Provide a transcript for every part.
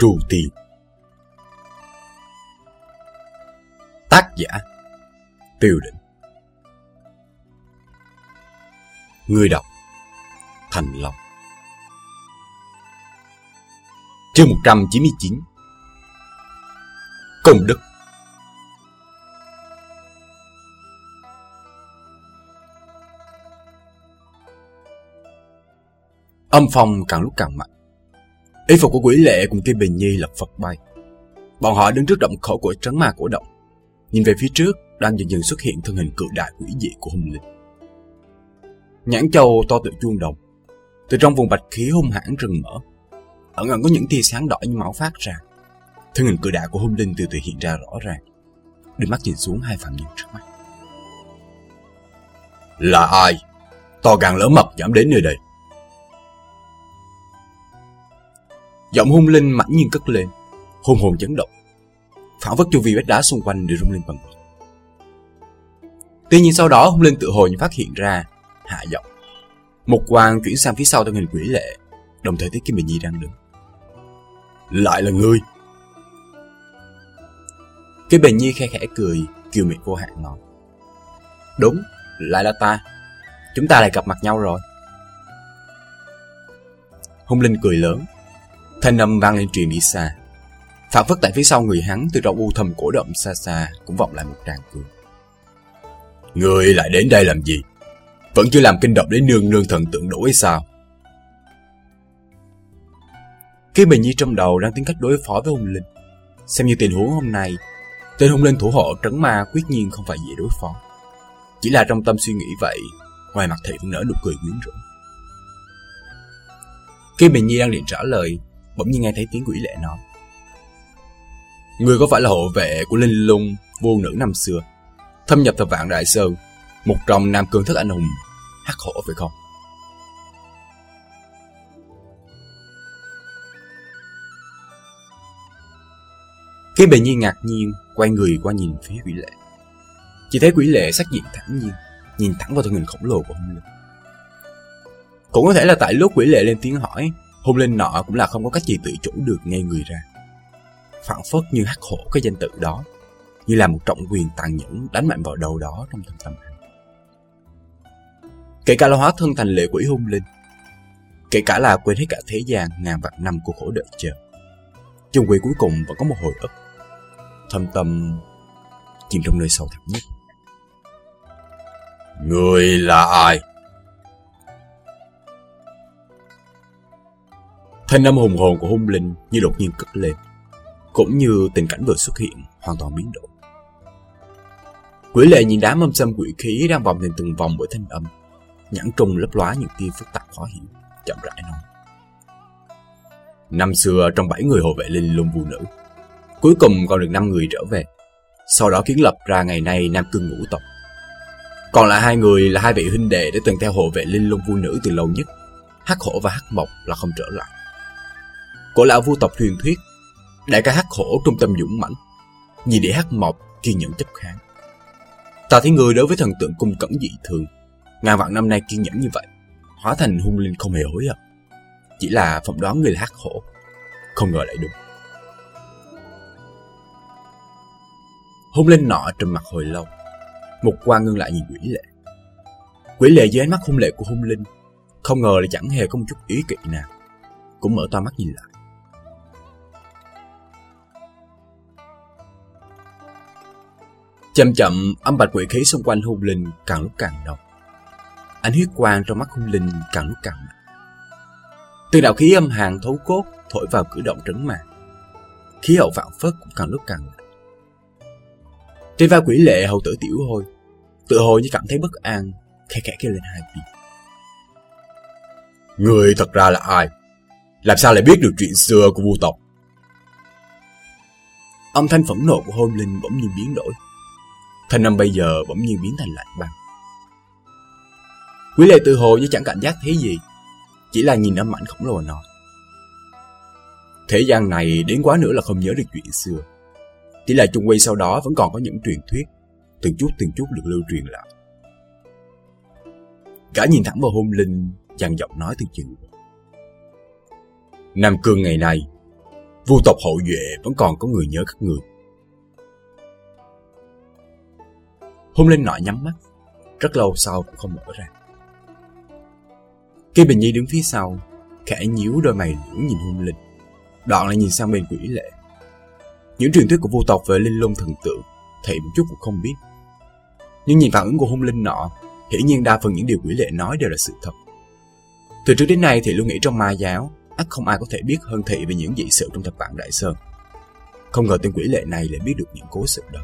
Trù Tiền Tác giả Tiêu Định. Người đọc Thành Long. Chương 199 Công Đức. Âm phong càng lúc càng mạnh. Y phục của quỷ lệ cùng Kim Bình Nhi lập phật bay. Bọn họ đứng trước động khẩu của trấn ma cổ động. Nhìn về phía trước, đang dần dần xuất hiện thân hình cự đại quỷ dị của hung linh. Nhãn châu to tự chuông đồng. Từ trong vùng bạch khí hung hãn rừng mở. Ẩn ẩn có những tia sáng đỏ như máu phát ra. Thân hình cự đại của hung linh từ từ hiện ra rõ ràng. đôi mắt nhìn xuống hai phạm nhân trước mắt. Là ai? To gan lớn mập dám đến nơi đây. Giọng hung linh mãnh nhiên cất lên, Hôn hồn chấn động. Phản vất chu vi vách đá xung quanh đều rung lên bần bật. Tuy nhiên sau đó hung linh tự hồi phát hiện ra, hạ giọng. Một quang chuyển sang phía sau theo hình quỷ lệ, đồng thời thấy Kim Bình Nhi đang đứng. Lại là ngươi! Kim Bình Nhi khe khẽ cười, kiều miệng vô hạn nói. Đúng, lại là ta. Chúng ta lại gặp mặt nhau rồi. Hung Linh cười lớn, Thanh âm vang lên truyền đi xa. Phản phất tại phía sau người hắn từ trong u thầm cổ động xa xa cũng vọng lại một tràng cười. Người lại đến đây làm gì? Vẫn chưa làm kinh động đến nương nương thần tượng đổi sao? Khi bình nhi trong đầu đang tính cách đối phó với hung linh. Xem như tình huống hôm nay, tên hung linh thủ hộ trấn ma quyết nhiên không phải dễ đối phó. Chỉ là trong tâm suy nghĩ vậy, ngoài mặt thị vẫn nở nụ cười quyến rũ. Khi Bình Nhi đang định trả lời bỗng nhiên nghe thấy tiếng quỷ lệ nói. Người có phải là hộ vệ của Linh Lung vô nữ năm xưa, thâm nhập thập vạn đại sơn, một trong nam cương thức anh hùng, hắc hổ phải không? Khi bề nhi ngạc nhiên, quay người qua nhìn phía quỷ lệ. Chỉ thấy quỷ lệ sắc diện thẳng nhiên, nhìn thẳng vào thân hình khổng lồ của hung linh. Cũng có thể là tại lúc quỷ lệ lên tiếng hỏi, Hôn linh nọ cũng là không có cách gì tự chủ được nghe người ra. Phản phất như hắc hổ cái danh tự đó, như là một trọng quyền tàn nhẫn đánh mạnh vào đầu đó trong thâm tâm hắn. Kể cả là hóa thân thành lệ quỷ hung linh, kể cả là quên hết cả thế gian ngàn vạn năm của khổ đợi chờ. Chung quỷ cuối cùng vẫn có một hồi ức, thâm tâm chìm trong nơi sâu thẳm nhất. Người là ai? Thanh âm hùng hồn của hung linh như đột nhiên cất lên, cũng như tình cảnh vừa xuất hiện hoàn toàn biến đổi. Quỷ lệ nhìn đám âm xâm quỷ khí đang vòng thành từng vòng bởi thanh âm, nhãn trùng lấp lóa những tia phức tạp khó hiểu, chậm rãi nói. Năm xưa trong bảy người hộ vệ linh lung vu nữ, cuối cùng còn được năm người trở về, sau đó kiến lập ra ngày nay Nam Cương ngũ tộc. Còn lại hai người là hai vị huynh đệ đã từng theo hộ vệ linh lung vu nữ từ lâu nhất, Hắc Hổ và Hắc Mộc là không trở lại của lão vua tộc truyền thuyết, đại ca hắc hổ trung tâm dũng mãnh, vì để hắc mộc kiên nhẫn chấp kháng. Ta thấy người đối với thần tượng cung cẩn dị thường, ngàn vạn năm nay kiên nhẫn như vậy, hóa thành hung linh không hề hối hận. Chỉ là phỏng đoán người là hắc hổ, không ngờ lại đúng. Hung linh nọ trầm mặt hồi lâu, một quan ngưng lại nhìn quỷ lệ. Quỷ lệ dưới ánh mắt hung lệ của hung linh, không ngờ là chẳng hề có một chút ý kỵ nào, cũng mở to mắt nhìn lại. Chậm chậm, âm bạch quỷ khí xung quanh hung linh càng lúc càng độc. Ánh huyết quang trong mắt hung linh càng lúc càng mạnh. Từ đạo khí âm hàn thấu cốt thổi vào cử động trấn mạc. Khí hậu vạn phất cũng càng lúc càng mạnh. Trên vai quỷ lệ hầu tử tiểu hôi, tự hồ như cảm thấy bất an, khẽ khẽ kêu lên hai tiếng. Người thật ra là ai? Làm sao lại biết được chuyện xưa của vua tộc? Âm thanh phẫn nộ của hôn linh bỗng nhiên biến đổi. Thanh âm bây giờ bỗng nhiên biến thành lạnh băng. Quý lệ tự hồ như chẳng cảm giác thế gì, chỉ là nhìn âm ảnh khổng lồ nói. Thế gian này đến quá nữa là không nhớ được chuyện xưa. Chỉ là chung quy sau đó vẫn còn có những truyền thuyết, từng chút từng chút được lưu truyền lại. Gã nhìn thẳng vào hôn linh, dằn giọng nói từ chừng. Nam Cương ngày nay, Vu tộc hậu duệ vẫn còn có người nhớ các người. Hôn Linh nọ nhắm mắt, rất lâu sau cũng không mở ra. Cây Bình Nhi đứng phía sau, khẽ nhíu đôi mày lưỡng nhìn Hôn Linh, đoạn lại nhìn sang bên quỷ lệ. Những truyền thuyết của vô tộc về linh lung thần tượng, thì một chút cũng không biết. Nhưng nhìn phản ứng của Hôn Linh nọ, hiển nhiên đa phần những điều quỷ lệ nói đều là sự thật. Từ trước đến nay thì luôn nghĩ trong ma giáo, ắt không ai có thể biết hơn thị về những dị sự trong thập vạn đại sơn. Không ngờ tên quỷ lệ này lại biết được những cố sự đó.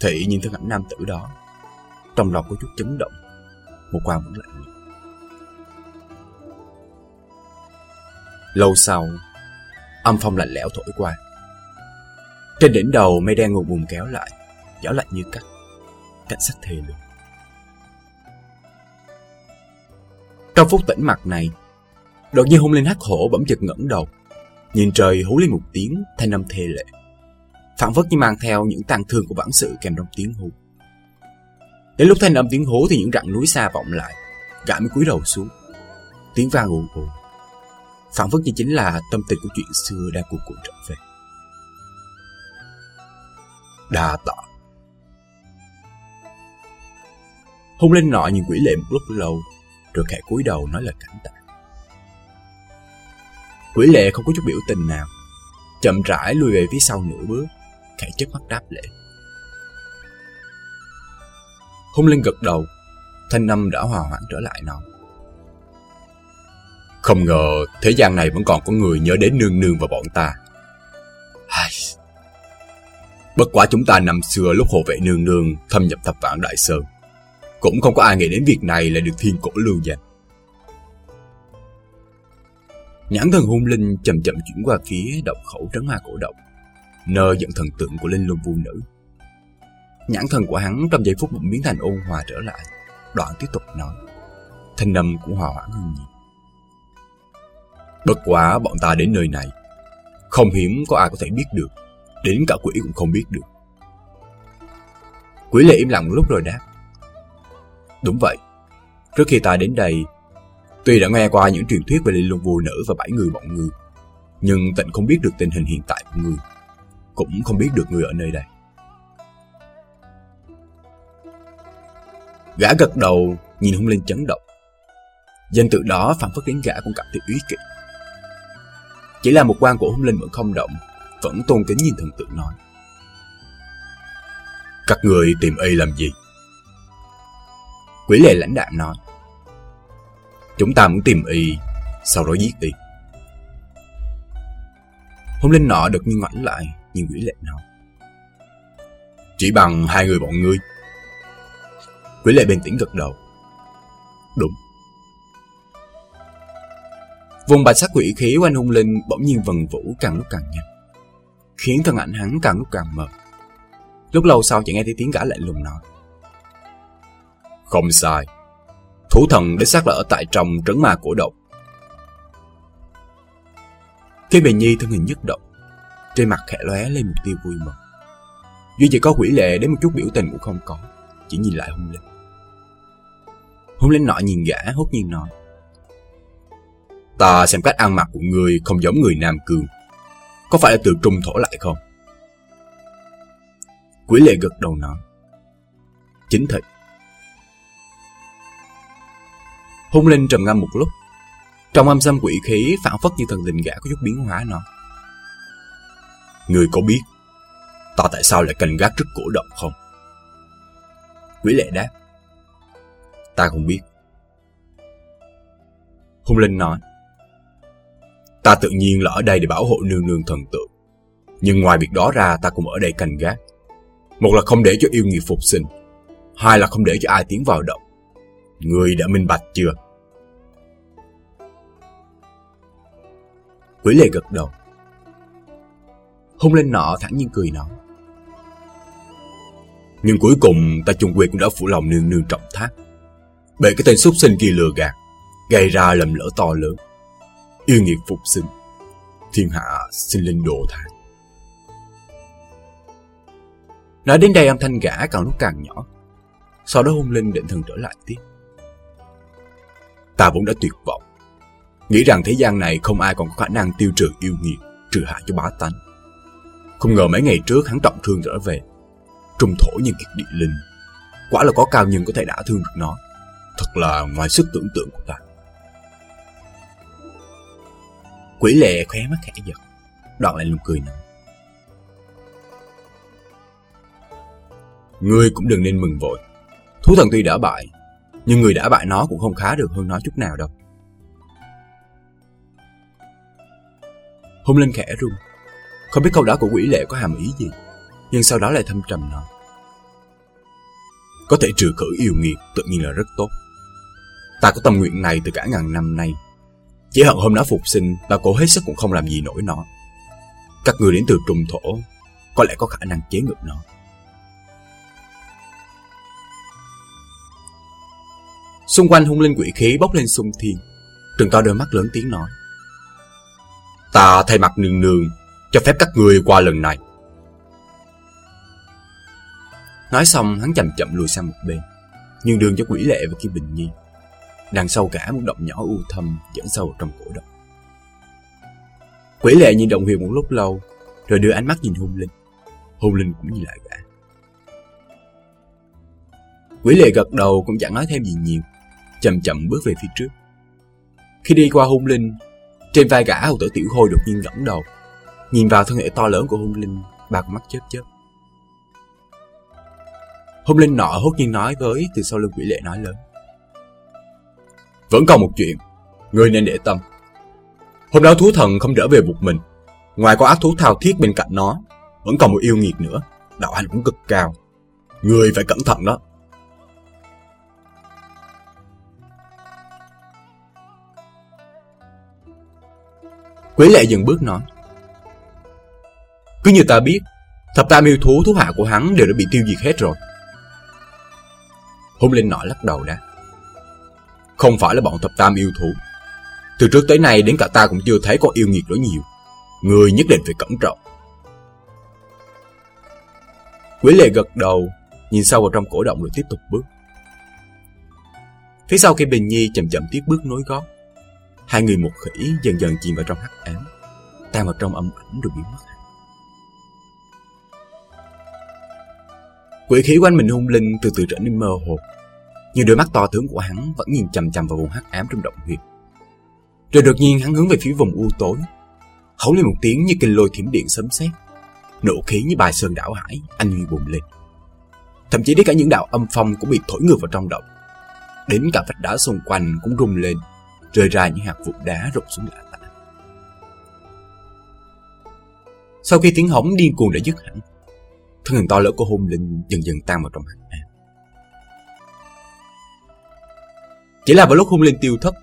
Thị nhìn thân ảnh nam tử đó, trong lòng có chút chấn động, một quan vẫn lạnh. Lâu sau, âm phong lạnh lẽo thổi qua. Trên đỉnh đầu mây đen ngùn ngùn kéo lại, gió lạnh như cắt, cảnh sắc thê lương. Trong phút tĩnh mặt này, đột nhiên hung lên hắc hổ bỗng chợt ngẩng đầu, nhìn trời hú lên một tiếng thanh âm thê lệ, phản phất như mang theo những tàn thương của bản sự kèm trong tiếng hú. Đến lúc thanh âm tiếng hú thì những rặng núi xa vọng lại, gã mới cúi đầu xuống, tiếng vang ồn ồn. phản phất như chính là tâm tình của chuyện xưa đang cuộn cuộn trở về. Đa tạ. Hung lên nọ nhìn quỷ lệ một lúc lâu, rồi khẽ cúi đầu nói lời cảnh tạ. Quỷ lệ không có chút biểu tình nào, chậm rãi lùi về phía sau nửa bước, khẽ chớp mắt đáp lễ. Hung linh gật đầu, thanh năm đã hòa hoãn trở lại nó. Không ngờ thế gian này vẫn còn có người nhớ đến nương nương và bọn ta. Ai... Bất quả chúng ta năm xưa lúc hộ vệ nương nương thâm nhập thập vạn đại sơn. Cũng không có ai nghĩ đến việc này là được thiên cổ lưu danh. Nhãn thần hung linh chậm chậm chuyển qua phía động khẩu trấn ma cổ động, nơi dẫn thần tượng của linh lung vu nữ. Nhãn thần của hắn trong giây phút bỗng biến thành ôn hòa trở lại, đoạn tiếp tục nói. Thanh âm cũng hòa hoãn hơn nhiều. Bất quá bọn ta đến nơi này, không hiếm có ai có thể biết được, đến cả quỷ cũng không biết được. Quỷ lệ im lặng một lúc rồi đáp. Đúng vậy, trước khi ta đến đây, tuy đã nghe qua những truyền thuyết về linh lung vô nữ và bảy người bọn ngươi, nhưng tịnh không biết được tình hình hiện tại của ngươi, cũng không biết được người ở nơi đây. Gã gật đầu, nhìn hung linh chấn động. Danh tự đó phản phất đến gã cũng cảm thấy úy kỵ. Chỉ là một quan của hung linh vẫn không động, vẫn tôn kính nhìn thần tượng nói. Các người tìm y làm gì? Quỷ lệ lãnh đạm nói. Chúng ta muốn tìm y, sau đó giết y. Hung linh nọ được như ngoảnh lại, nhưng quỷ lệ nói. Chỉ bằng hai người bọn ngươi. Quỷ lệ bình tĩnh gật đầu. Đúng. Vùng bạch sắc quỷ khí quanh hung linh bỗng nhiên vần vũ càng lúc càng nhanh, khiến thân ảnh hắn càng lúc càng mờ. Lúc lâu sau chỉ nghe thấy tiếng gã lạnh lùng nói. Không sai. Thủ thần đích xác là ở tại trong trấn ma cổ độc. Khi bề nhi thân hình nhất động, trên mặt khẽ lóe lên một tia vui mừng. Duy chỉ có quỷ lệ đến một chút biểu tình cũng không có, chỉ nhìn lại hung linh. Hung linh nọ nhìn gã hốt nhiên nói. Ta xem cách ăn mặc của người không giống người Nam Cương. Có phải là từ trung thổ lại không? Quỷ lệ gật đầu nói. Chính thật. Hung linh trầm ngâm một lúc. Trong âm xâm quỷ khí phản phất như thần tình gã có chút biến hóa nó. Người có biết ta tại sao lại canh gác trước cổ động không? Quỷ lệ đáp. Ta không biết. Hung linh nói. Ta tự nhiên là ở đây để bảo hộ nương nương thần tượng. Nhưng ngoài việc đó ra, ta cũng ở đây canh gác. Một là không để cho yêu nghiệt phục sinh. Hai là không để cho ai tiến vào động. Người đã minh bạch chưa? Quỷ lệ gật đầu hôn lên nọ thẳng nhiên cười nói. Nhưng cuối cùng ta chung quy cũng đã phụ lòng nương nương trọng thác. Bởi cái tên xúc sinh kia lừa gạt, gây ra lầm lỡ to lớn. Yêu nghiệt phục sinh, thiên hạ sinh linh đồ thang. Nói đến đây âm thanh gã càng lúc càng nhỏ. Sau đó hung linh định thần trở lại tiếp. Ta vốn đã tuyệt vọng. Nghĩ rằng thế gian này không ai còn có khả năng tiêu trừ yêu nghiệt, trừ hại cho bá tánh. Không ngờ mấy ngày trước hắn trọng thương trở về. Trung thổ nhân kiệt địa linh. Quả là có cao nhân có thể đả thương được nó. Thật là ngoài sức tưởng tượng của ta. Quỷ lệ khóe mắt khẽ giật. Đoạn lại luôn cười nói. Ngươi cũng đừng nên mừng vội. Thú thần tuy đã bại, nhưng người đã bại nó cũng không khá được hơn nó chút nào đâu. Hung lên khẽ rung không biết câu đó của quỷ lệ có hàm ý gì, nhưng sau đó lại thâm trầm nói. Có thể trừ khử yêu nghiệt tự nhiên là rất tốt. Ta có tâm nguyện này từ cả ngàn năm nay. Chỉ hận hôm đó phục sinh, ta cố hết sức cũng không làm gì nổi nó. Các người đến từ trùng thổ, có lẽ có khả năng chế ngự nó. Xung quanh hung linh quỷ khí bốc lên xung thiên. Trừng to đôi mắt lớn tiếng nói. Ta thay mặt nương nương, cho phép các người qua lần này. Nói xong hắn chậm chậm lùi sang một bên, nhưng đường cho quỷ lệ và Kim Bình Nhi. Đằng sau cả một động nhỏ u thâm dẫn sâu trong cổ động. Quỷ lệ nhìn động huyền một lúc lâu, rồi đưa ánh mắt nhìn hung linh. Hung linh cũng nhìn lại gã. Quỷ lệ gật đầu cũng chẳng nói thêm gì nhiều, chậm chậm bước về phía trước. Khi đi qua hung linh, trên vai gã hầu tử tiểu hôi đột nhiên ngẩng đầu, nhìn vào thân thể to lớn của hung linh, ba con mắt chớp chớp. Hung linh nọ hốt nhiên nói với từ sau lưng quỷ lệ nói lớn. Vẫn còn một chuyện, ngươi nên để tâm. Hôm đó thú thần không trở về một mình, ngoài có ác thú thao thiết bên cạnh nó, vẫn còn một yêu nghiệt nữa, đạo hành cũng cực cao. Ngươi phải cẩn thận đó. Quế lệ dừng bước nói. Cứ như ta biết, thập tam yêu thú thú hạ của hắn đều đã bị tiêu diệt hết rồi. Hung linh nọ lắc đầu đã. Không phải là bọn thập tam yêu thú. Từ trước tới nay đến cả ta cũng chưa thấy có yêu nghiệt đó nhiều. Người nhất định phải cẩn trọng. Quỷ lệ gật đầu, nhìn sâu vào trong cổ động rồi tiếp tục bước. Phía sau khi Bình Nhi chậm chậm tiếp bước nối gót. Hai người một khỉ dần dần chìm vào trong hắc ám, tan vào trong âm ảnh rồi biến mất. Quỷ khí quanh mình hung linh từ từ trở nên mơ hồ, nhưng đôi mắt to tướng của hắn vẫn nhìn chằm chằm vào vùng hắc ám trong động huyệt. Rồi đột nhiên hắn hướng về phía vùng u tối, hấu lên một tiếng như kinh lôi thiểm điện sấm sét, nổ khí như bài sơn đảo hải, anh huy bùng lên. Thậm chí đến cả những đạo âm phong cũng bị thổi ngược vào trong động. Đến cả vách đá xung quanh cũng rung lên, rơi ra những hạt vụn đá rụng xuống lạ tả. Sau khi tiếng hống điên cuồng đã dứt hẳn, thân hình to lớn của hôn linh dần dần tan vào trong hạt. Chỉ là vào lúc hung linh tiêu thất,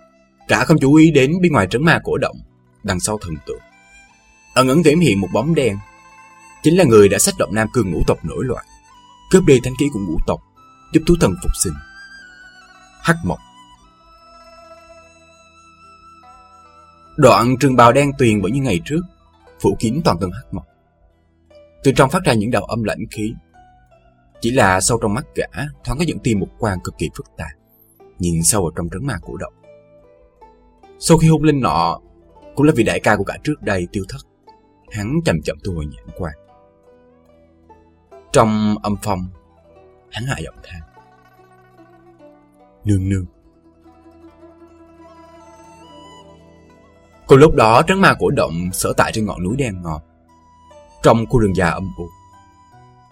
cả không chú ý đến bên ngoài trấn ma cổ động, đằng sau thần tượng. Ẩn ẩn hiển hiện một bóng đen, chính là người đã sách động Nam Cương ngũ tộc nổi loạn, cướp đi thánh khí của ngũ tộc, giúp thú thần phục sinh. Hắc Mộc Đoạn trường bào đen tuyền vẫn như ngày trước, phủ kín toàn thân hắc mộc. Từ trong phát ra những đạo âm lãnh khí. Chỉ là sâu trong mắt gã thoáng có những tia mục quan cực kỳ phức tạp, nhìn sâu vào trong trấn ma cổ động. Sau khi hôn linh nọ, cũng là vị đại ca của cả trước đây tiêu thất, hắn chậm chậm thu hồi nhãn quan. Trong âm phong, hắn hạ giọng than. Nương nương, Cùng lúc đó trấn ma cổ động sở tại trên ngọn núi đen ngọt. Trong khu rừng già âm u.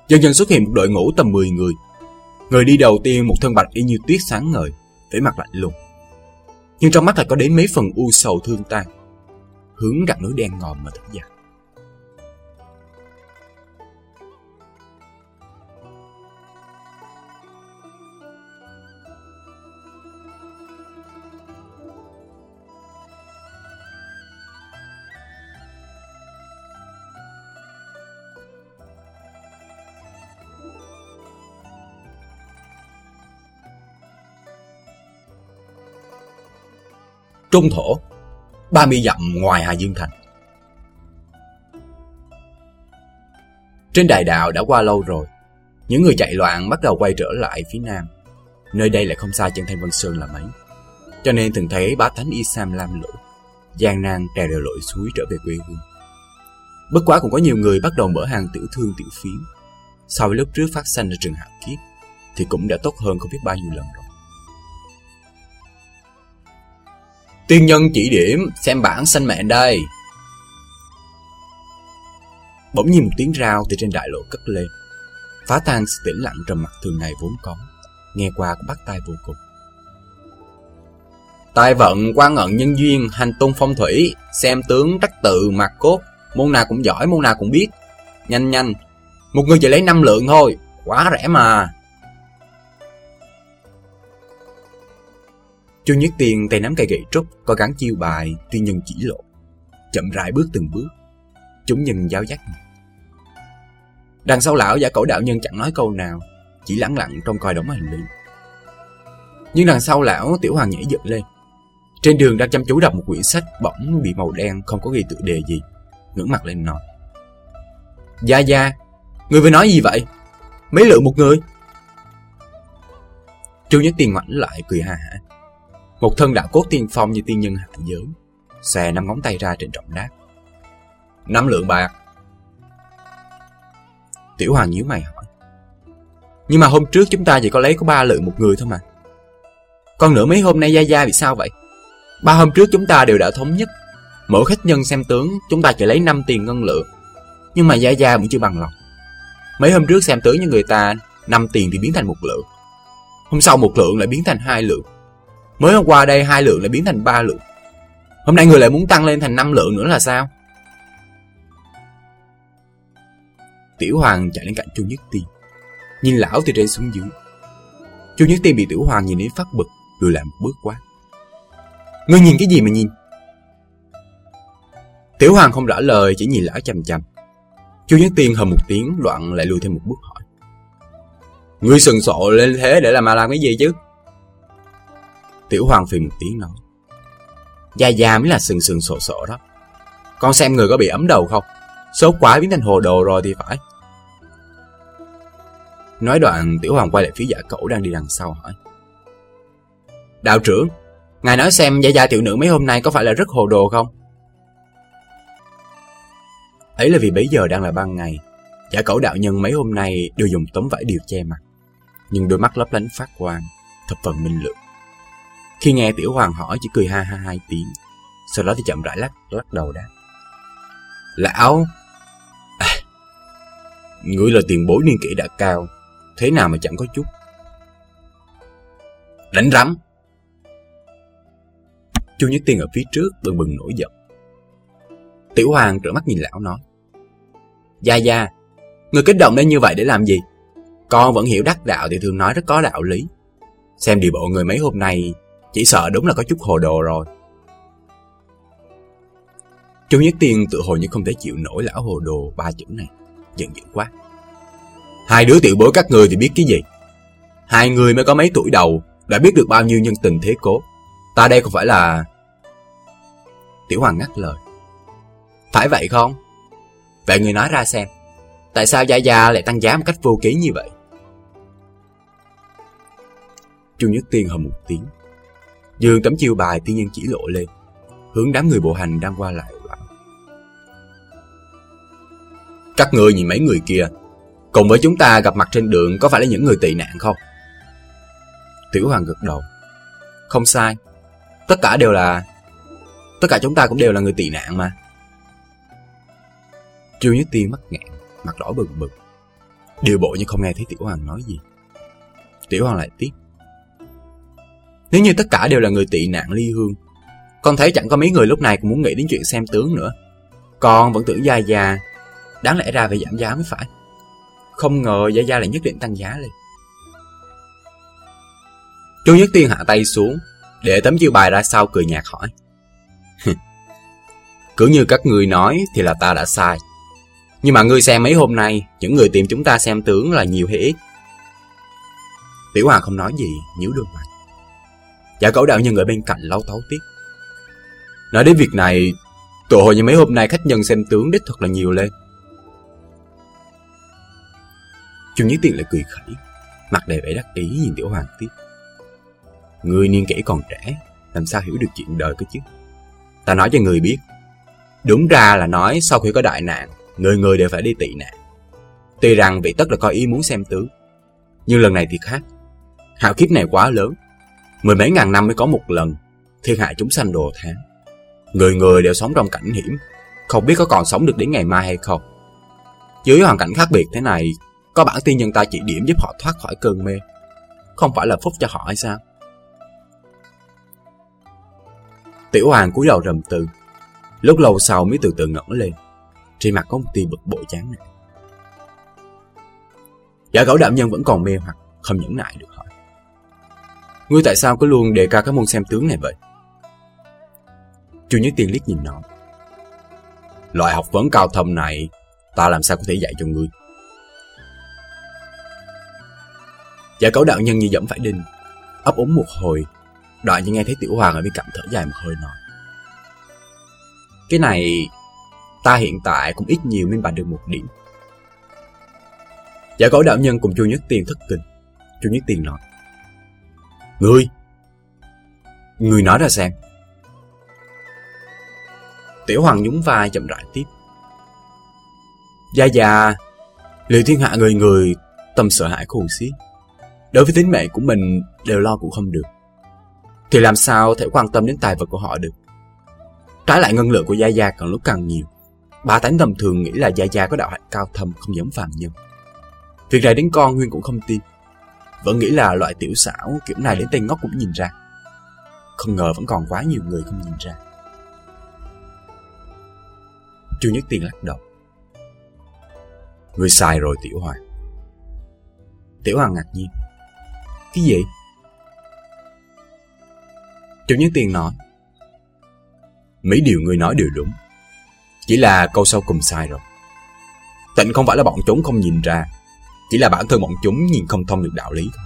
Dần dần xuất hiện một đội ngũ tầm 10 người. Người đi đầu tiên một thân bạch y như tuyết sáng ngời, vẻ mặt lạnh lùng. Nhưng trong mắt lại có đến mấy phần u sầu thương tan. Hướng gặp núi đen ngòm mà thở dài. Trung thổ 30 dặm ngoài Hà Dương Thành Trên đài đạo đã qua lâu rồi Những người chạy loạn bắt đầu quay trở lại phía nam Nơi đây lại không xa chân Thanh Vân Sơn là mấy Cho nên thường thấy bá thánh Y Sam lam lũ gian nan trèo đều lội suối trở về quê hương. Bất quá cũng có nhiều người bắt đầu mở hàng tiểu thương tiểu phiến. So với lúc trước phát sanh ở trường hạo kiếp, thì cũng đã tốt hơn không biết bao nhiêu lần rồi. Tiên nhân chỉ điểm, xem bản sanh mệnh đây. Bỗng nhiên một tiếng rao từ trên đại lộ cất lên. Phá tan sự tĩnh lặng trầm mặc thường ngày vốn có, nghe qua cũng bắt tai vô cùng. Tài vận, quan ẩn nhân duyên, hành tôn phong thủy, xem tướng, trắc tự, mặt cốt, môn nào cũng giỏi, môn nào cũng biết. Nhanh nhanh, một người chỉ lấy năm lượng thôi, quá rẻ mà. Chu Nhất Tiên tay nắm cây gậy trúc có gắn chiêu bài tiên nhân chỉ lộ. Chậm rãi bước từng bước. Chúng nhân giáo dắt. Đằng sau lão giả cổ đạo nhân chẳng nói câu nào, chỉ lặng lặng trong coi đống hành lý. Nhưng đằng sau lão tiểu hoàng nhảy dựng lên. Trên đường đang chăm chú đọc một quyển sách bỗng bị màu đen không có ghi tựa đề gì. Ngưỡng mặt lên nói. Gia Gia, người vừa nói gì vậy? Mấy lượng một người? Chu Nhất Tiên ngoảnh lại cười ha hả. Một thân đạo cốt tiên phong như tiên nhân hạ giới, Xòe năm ngón tay ra trên trọng đát Năm lượng bạc. Tiểu Hoàng nhíu mày hỏi, Nhưng mà hôm trước chúng ta chỉ có lấy có ba lượng một người thôi mà. Còn nữa mấy hôm nay Gia Gia bị sao vậy? Ba hôm trước chúng ta đều đã thống nhất, Mỗi khách nhân xem tướng Chúng ta chỉ lấy 5 tiền ngân lượng, Nhưng mà Gia Gia vẫn chưa bằng lòng. Mấy hôm trước xem tướng như người ta 5 tiền thì biến thành một lượng, Hôm sau một lượng lại biến thành hai lượng. Mới hôm qua đây hai lượng lại biến thành ba lượng. Hôm nay người lại muốn tăng lên thành năm lượng nữa là sao? Tiểu Hoàng chạy lên cạnh Chu Nhất Tiên. Nhìn lão từ trên xuống dưới. Chu Nhất Tiên bị Tiểu Hoàng nhìn đến phát bực, lùi lại một bước quá. Ngươi nhìn cái gì mà nhìn? Tiểu Hoàng không trả lời, chỉ nhìn lão chằm chằm. Chu Nhất Tiên hầm một tiếng, đoạn lại lùi thêm một bước hỏi. Ngươi sừng sộ lên thế để làm mà làm cái gì chứ? Tiểu Hoàng phì một tiếng nói. Gia Gia mới là sừng sừng sổ sổ đó. Con xem người có bị ấm đầu không? Sốt quá biến thành hồ đồ rồi thì phải. Nói đoạn Tiểu Hoàng quay lại phía giả cẩu đang đi đằng sau hỏi. Đạo trưởng, ngài nói xem Gia Gia tiểu nữ mấy hôm nay có phải là rất hồ đồ không? Ấy là vì bấy giờ đang là ban ngày. Giả cẩu đạo nhân mấy hôm nay đều dùng tấm vải điều che mặt. Nhưng đôi mắt lấp lánh phát quang, thập phần minh lượng. Khi nghe Tiểu Hoàng hỏi chỉ cười ha ha hai tiếng. Sau đó thì chậm rãi lắc lắc đầu đáp. Lão à, Ngươi là tiền bối niên kỷ đã cao Thế nào mà chẳng có chút. Đánh rắm. Chu Nhất Tiên ở phía trước bừng bừng nổi giận. Tiểu Hoàng trở mắt nhìn lão nói. Gia Gia Người kích động đến như vậy để làm gì? Con vẫn hiểu đắc đạo thì thường nói rất có đạo lý. Xem đi bộ người mấy hôm nay chỉ sợ đúng là có chút hồ đồ rồi. Chu Nhất Tiên tự hồ như không thể chịu nổi lão hồ đồ ba chữ này. Giận dữ quá. Hai đứa tiểu bối các người thì biết cái gì? Hai người mới có mấy tuổi đầu, đã biết được bao nhiêu nhân tình thế cố. Ta đây không phải là... Tiểu Hoàng ngắt lời. Phải vậy không? Vậy người nói ra xem. Tại sao Gia Gia lại tăng giá một cách vô ký như vậy? Chu Nhất Tiên hầm một tiếng, Dương tấm chiêu bài tiên nhân chỉ lộ lên, hướng đám người bộ hành đang qua lại. Các người nhìn mấy người kia, cùng với chúng ta gặp mặt trên đường có phải là những người tị nạn không? Tiểu Hoàng gật đầu. Không sai, tất cả đều là... Tất cả chúng ta cũng đều là người tị nạn mà. Triêu Nhất Tiên mắc ngạn, mặt đỏ bừng bừng. Điều bộ như không nghe thấy Tiểu Hoàng nói gì. Tiểu Hoàng lại tiếp. Nếu như tất cả đều là người tị nạn ly hương, Con thấy chẳng có mấy người lúc này cũng muốn nghĩ đến chuyện xem tướng nữa. Con vẫn tưởng Gia Gia, Đáng lẽ ra phải giảm giá mới phải. Không ngờ Gia Gia lại nhất định tăng giá lên. Chu Nhất Tiên hạ tay xuống, Để tấm chiêu bài ra sau cười nhạt hỏi. Cứ như các người nói thì là ta đã sai. Nhưng mà ngươi xem mấy hôm nay, Những người tìm chúng ta xem tướng là nhiều hay ít? Tiểu Hoàng không nói gì, nhíu đôi mặt Giả cẩu đạo nhân người bên cạnh lau tấu tiếp. Nói đến việc này, tụi hồi như mấy hôm nay khách nhân xem tướng đích thật là nhiều lên. Chung Nhất Tiên lại cười khẩy, mặt đầy vẻ đắc ý nhìn Tiểu Hoàng tiếp. Người niên kỷ còn trẻ, làm sao hiểu được chuyện đời cơ chứ? Ta nói cho người biết. Đúng ra là nói sau khi có đại nạn, người người đều phải đi tị nạn. Tuy rằng vị tất là có ý muốn xem tướng, nhưng lần này thì khác. Hạo kiếp này quá lớn, mười mấy ngàn năm mới có một lần, thiên hạ chúng sanh đồ tháng. Người người đều sống trong cảnh hiểm, không biết có còn sống được đến ngày mai hay không. Dưới hoàn cảnh khác biệt thế này, có bản tiên nhân ta chỉ điểm giúp họ thoát khỏi cơn mê. Không phải là phúc cho họ hay sao? Tiểu Hoàng cúi đầu rầm tư. Lúc lâu sau mới từ từ ngẩng lên. Trên mặt có một tia bực bội chán nản. Giả gấu đạo nhân vẫn còn mê hoặc, không nhẫn nại được họ. Ngươi tại sao cứ luôn đề cao cái môn xem tướng này vậy? Chu Nhất Tiên liếc nhìn nó. Loại học vấn cao thâm này, ta làm sao có thể dạy cho ngươi? Giả cấu đạo nhân như dẫm phải đinh, ấp úng một hồi, đoạn như nghe thấy Tiểu Hoàng ở bên cạnh thở dài một hơi nói. Cái này, ta hiện tại cũng ít nhiều minh bạch được một điểm. Giả cấu đạo nhân cùng Chu Nhất Tiên thất kinh. Chu Nhất Tiên nói. Ngươi! Ngươi nói ra xem. Tiểu Hoàng nhún vai chậm rãi tiếp. Gia Gia, liệu thiên hạ người người tâm sợ hãi khôn xiết. Đối với tính mệnh của mình đều lo cũng không được. Thì làm sao thể quan tâm đến tài vật của họ được. Trái lại ngân lượng của Gia Gia càng lúc càng nhiều. Ba tánh tầm thường nghĩ là Gia Gia có đạo hạnh cao thâm không giống phàm nhân. Việc này đến con Nguyên cũng không tin. Vẫn nghĩ là loại tiểu xảo kiểu này đến tên ngốc cũng nhìn ra. Không ngờ vẫn còn quá nhiều người không nhìn ra. Chu Nhất Tiên lắc đầu. Người sai rồi Tiểu Hoàng. Tiểu Hoàng ngạc nhiên. Cái gì? Chu Nhất Tiên nói. Mấy điều người nói đều đúng. Chỉ là câu sau cùng sai rồi. Tịnh không phải là bọn chúng không nhìn ra. Chỉ là bản thân bọn chúng nhìn không thông được đạo lý thôi.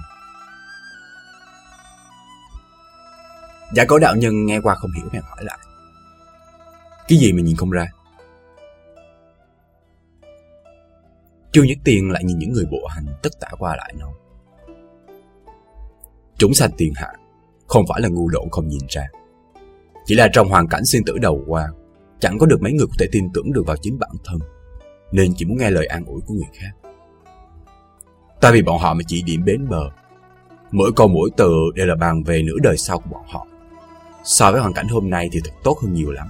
Giả cổ đạo nhân nghe qua không hiểu bèn hỏi lại. Cái gì mà nhìn không ra? Chu Nhất Tiên lại nhìn những người bộ hành tất tả qua lại nói. Chúng sanh tiền hạ, không phải là ngu độn không nhìn ra. Chỉ là trong hoàn cảnh sinh tử đầu qua, chẳng có được mấy người có thể tin tưởng được vào chính bản thân, nên chỉ muốn nghe lời an ủi của người khác. Ta vì bọn họ mà chỉ điểm bến bờ. Mỗi câu mỗi từ đều là bàn về nửa đời sau của bọn họ. So với hoàn cảnh hôm nay thì thật tốt hơn nhiều lắm.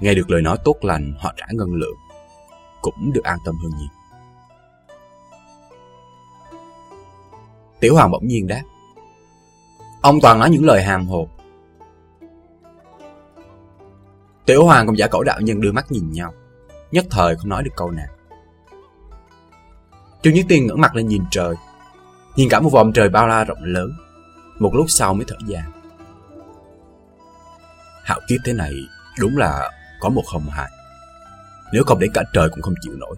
Nghe được lời nói tốt lành họ trả ngân lượng, cũng được an tâm hơn nhiều. Tiểu Hoàng bỗng nhiên đáp. Ông toàn nói những lời hàm hồ. Tiểu Hoàng cùng giả cẩu đạo nhân đưa mắt nhìn nhau, nhất thời không nói được câu nào. Chu Nhất Tiên ngẩng mặt lên nhìn trời, nhìn cả một vòng trời bao la rộng lớn, một lúc sau mới thở dài. Hạo kiếp thế này đúng là có một không hại. Nếu không đến cả trời cũng không chịu nổi.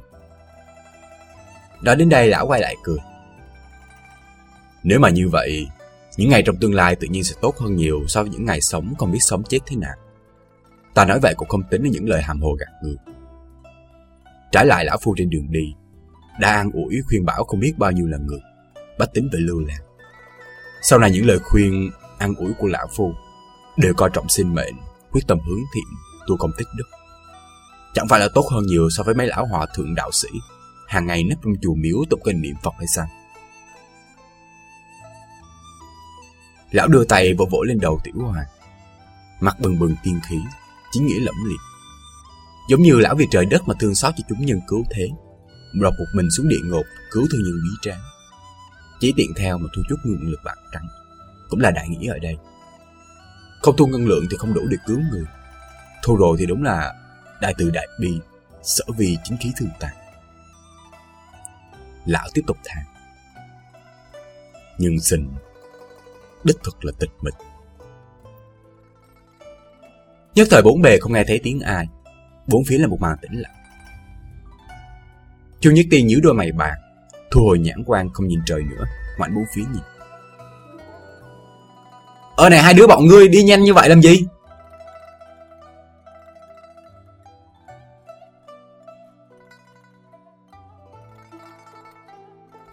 Nói đến đây lão quay lại cười. Nếu mà như vậy, những ngày trong tương lai tự nhiên sẽ tốt hơn nhiều so với những ngày sống không biết sống chết thế nào. Ta nói vậy cũng không tính đến những lời hàm hồ gạt người. Trái lại lão phu trên đường đi, đã an ủi khuyên bảo không biết bao nhiêu lần người, bách tính về lưu lạc. Sau này những lời khuyên an ủi của lão phu đều coi trọng sinh mệnh, quyết tâm hướng thiện, tu công tích đức. Chẳng phải là tốt hơn nhiều so với mấy lão hòa thượng đạo sĩ, hàng ngày nấp trong chùa miếu tụng kinh niệm Phật hay sao? Lão đưa tay vỗ vỗ lên đầu tiểu hòa Mặt bừng bừng tiên khí, chính nghĩa lẫm liệt. Giống như lão vì trời đất mà thương xót cho chúng nhân cứu thế. Đọc một mình xuống địa ngục, cứu thương nhân bí tráng. Chỉ tiện theo mà thu chút nguồn lực bạc trắng. Cũng là đại nghĩa ở đây. Không thu ngân lượng thì không đủ để cứu người. Thu rồi thì đúng là đại từ đại bi, sở vì chính khí thương tàn. Lão tiếp tục than. Nhưng sinh đích thực là tịch mịch. Nhất thời bốn bề không nghe thấy tiếng ai, bốn phía là một màn tĩnh lặng. Chu Nhất Tiên nhíu đôi mày bạc, thu hồi nhãn quan không nhìn trời nữa, ngoảnh bốn phía nhìn. Ở này hai đứa bọn ngươi đi nhanh như vậy làm gì?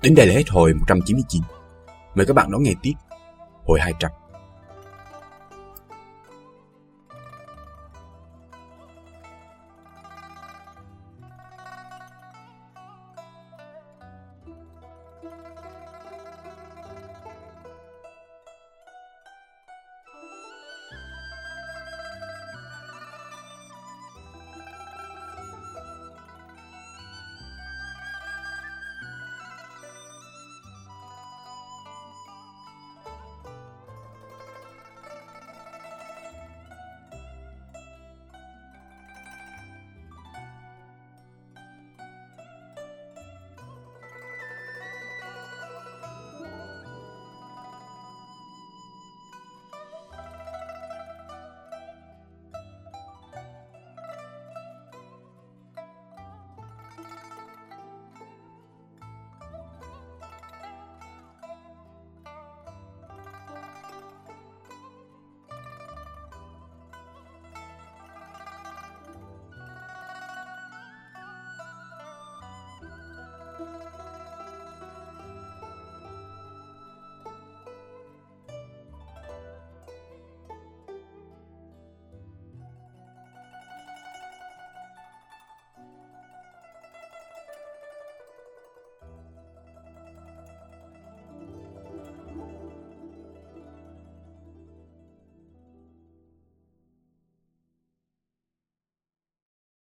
Đến đây là hết hồi 199. Mời các bạn đón nghe tiếp hồi 200.